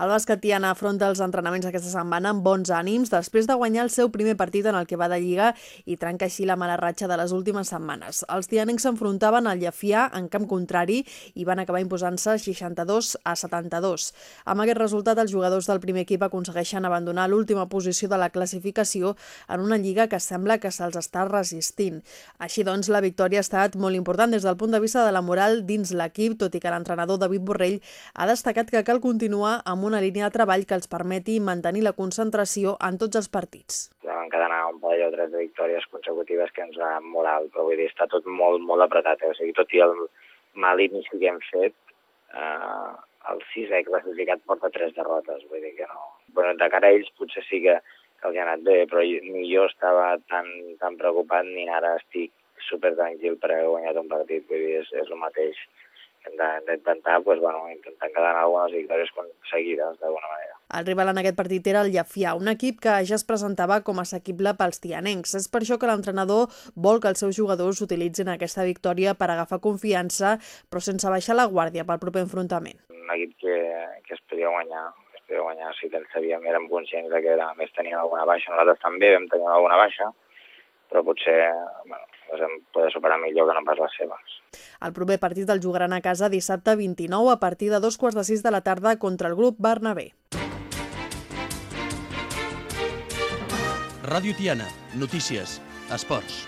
El bàsquet Tiana afronta els entrenaments aquesta setmana amb bons ànims després de guanyar el seu primer partit en el que va de Lliga i trenca així la mala ratxa de les últimes setmanes. Els tianencs s'enfrontaven al Llefià en camp contrari i van acabar imposant-se 62 a 72. Amb aquest resultat, els jugadors del primer equip aconsegueixen abandonar l'última posició de la classificació en una lliga que sembla que se'ls està resistint. Així doncs, la victòria ha estat molt important des del punt de vista de la moral dins l'equip, tot i que l'entrenador David Borrell ha destacat que cal continuar amb una línia de treball que els permeti mantenir la concentració en tots els partits. Vam encadenar un parell o tres victòries consecutives que ens va molt alt, però vull dir, està tot molt, molt apretat. Eh? O sigui, tot i el mal inici que hem fet, eh, el sisè classificat porta tres derrotes, vull dir que no... Bueno, de cara a ells potser sí que, que els ha anat bé, però ni jo estava tan, tan preocupat ni ara estic super tranquil per haver guanyat un partit, vull dir, és, és el mateix. Hem d'intentar, pues, bueno, intentar quedar en algunes victòries seguides, d'alguna manera. El rival en aquest partit era el Llafià, un equip que ja es presentava com a assequible pels tianencs. És per això que l'entrenador vol que els seus jugadors utilitzin aquesta victòria per agafar confiança, però sense baixar la guàrdia pel proper enfrontament. Un equip que, que es podia guanyar, es podia guanyar, que en sabíem, érem conscients de que a més teníem alguna baixa, nosaltres també vam tenir alguna baixa, però potser bueno, les hem poder superar millor que no pas les seves. El proper partit el jugaran a casa dissabte 29 a partir de dos quarts de sis de la tarda contra el grup Bernabé. Ràdio Tiana, notícies, esports.